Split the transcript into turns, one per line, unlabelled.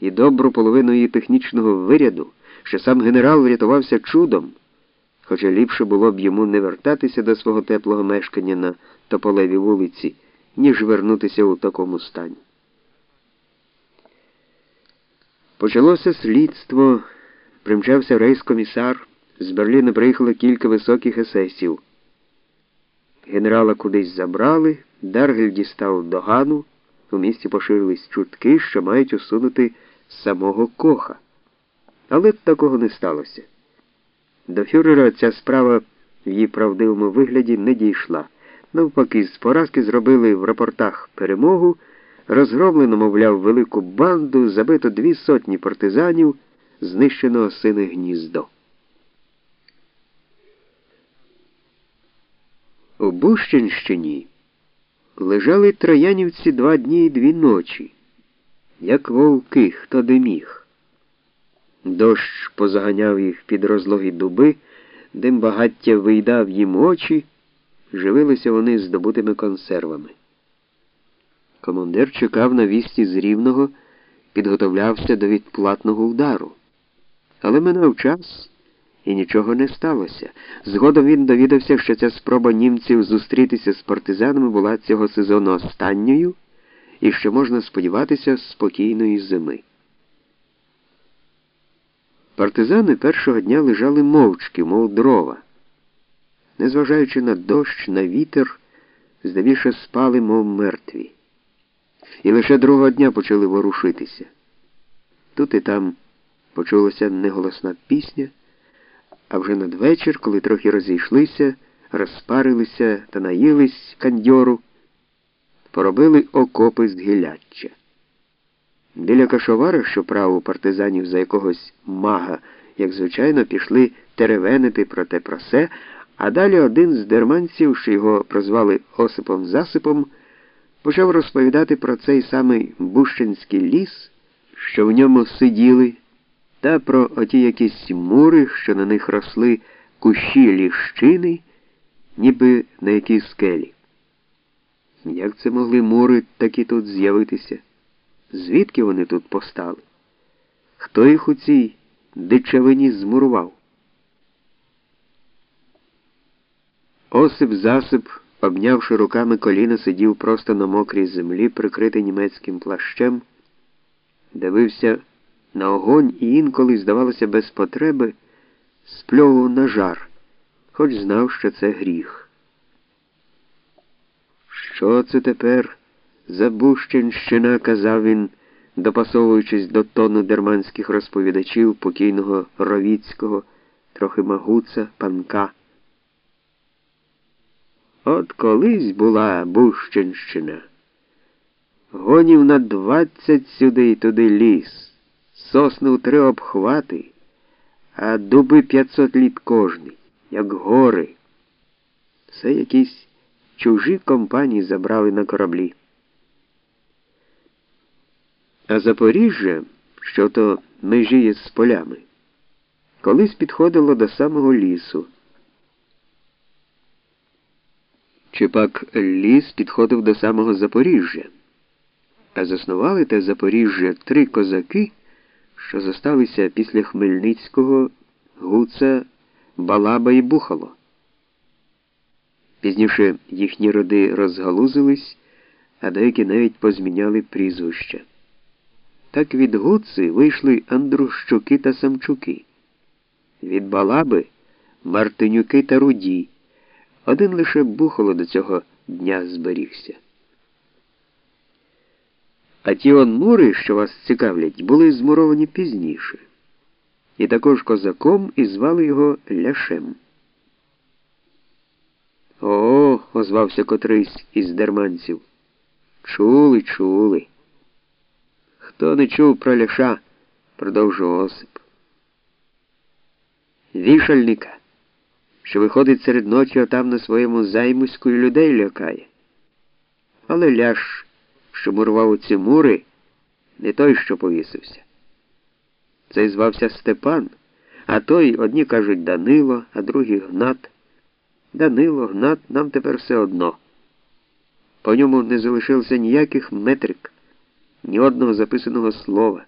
і добру половину її технічного виряду, що сам генерал врятувався чудом, хоча ліпше було б йому не вертатися до свого теплого мешкання на Тополевій вулиці, ніж вернутися у такому стані. Почалося слідство, примчався рейс-комісар, з Берліна приїхало кілька високих есесів. Генерала кудись забрали, Даргель дістав догану, у місті поширились чутки, що мають усунути самого коха. Але такого не сталося. До фюрера ця справа в її правдивому вигляді не дійшла. Навпаки, з поразки зробили в рапортах перемогу, розгромлено, мовляв, велику банду, забито дві сотні партизанів, знищено сине гніздо. У Бущенщині лежали троянівці два дні і дві ночі, як вовки, хто де міг. Дощ позаганяв їх під розлогі дуби, дим багаття вийдав їм очі, живилися вони здобутими консервами. Командир чекав на вісті з рівного, підготовлявся до відплатного удару. Але минав час і нічого не сталося. Згодом він довідався, що ця спроба німців зустрітися з партизанами була цього сезону останньою і що можна сподіватися спокійної зими. Партизани першого дня лежали мовчки, мов дрова. Незважаючи на дощ, на вітер, здавіше спали, мов мертві. І лише другого дня почали ворушитися. Тут і там почулася неголосна пісня. А вже надвечір, коли трохи розійшлися, розпарилися та наїлись кандьору, поробили окопи з гіляччя. Біля кашовара, що праву партизанів за якогось мага, як звичайно, пішли теревенити про те про се, а далі один з дерманців, що його прозвали Осипом Засипом, почав розповідати про цей самий Бущинський ліс, що в ньому сиділи та про оті якісь мури, що на них росли кущі ліщини, ніби на якій скелі. Як це могли мури такі тут з'явитися? Звідки вони тут постали? Хто їх у цій дичавині змурував? Осип засип, обнявши руками коліна, сидів просто на мокрій землі, прикритий німецьким плащем, дивився на огонь і інколи, здавалося, без потреби, спльовував на жар, хоч знав, що це гріх. Що це тепер за Бущенщина, казав він, допасовуючись до тону дерманських розповідачів покійного Ровіцького, трохи магуца, панка. От колись була Бущенщина. Гонів на двадцять сюди й туди ліс сосни у три обхвати, а дуби п'ятсот літ кожний, як гори. Все якісь чужі компанії забрали на кораблі. А Запоріжжя, що то межіє з полями, колись підходило до самого лісу. Чи пак ліс підходив до самого Запоріжжя, а заснували те Запоріжжя три козаки що зосталися після Хмельницького, Гуца, Балаба і Бухало. Пізніше їхні роди розгалузились, а деякі навіть позміняли прізвища. Так від Гуци вийшли Андрущуки та Самчуки, від Балаби Мартинюки та Руді. Один лише Бухало до цього дня зберігся. А ті он мури, що вас цікавлять, були змуровані пізніше. І також козаком і звали його Ляшем. О, озвався котрийсь із дерманців. Чули, чули. Хто не чув про Ляша, продовжував Осип. Вішальника, що виходить серед ночі отам на своєму займуську і людей лякає. Але Ляш що мурував ці мури, не той, що повісився. Цей звався Степан, а той одні кажуть Данило, а другі Гнат. Данило, Гнат нам тепер все одно. По ньому не залишилося ніяких метрик, ні одного записаного слова.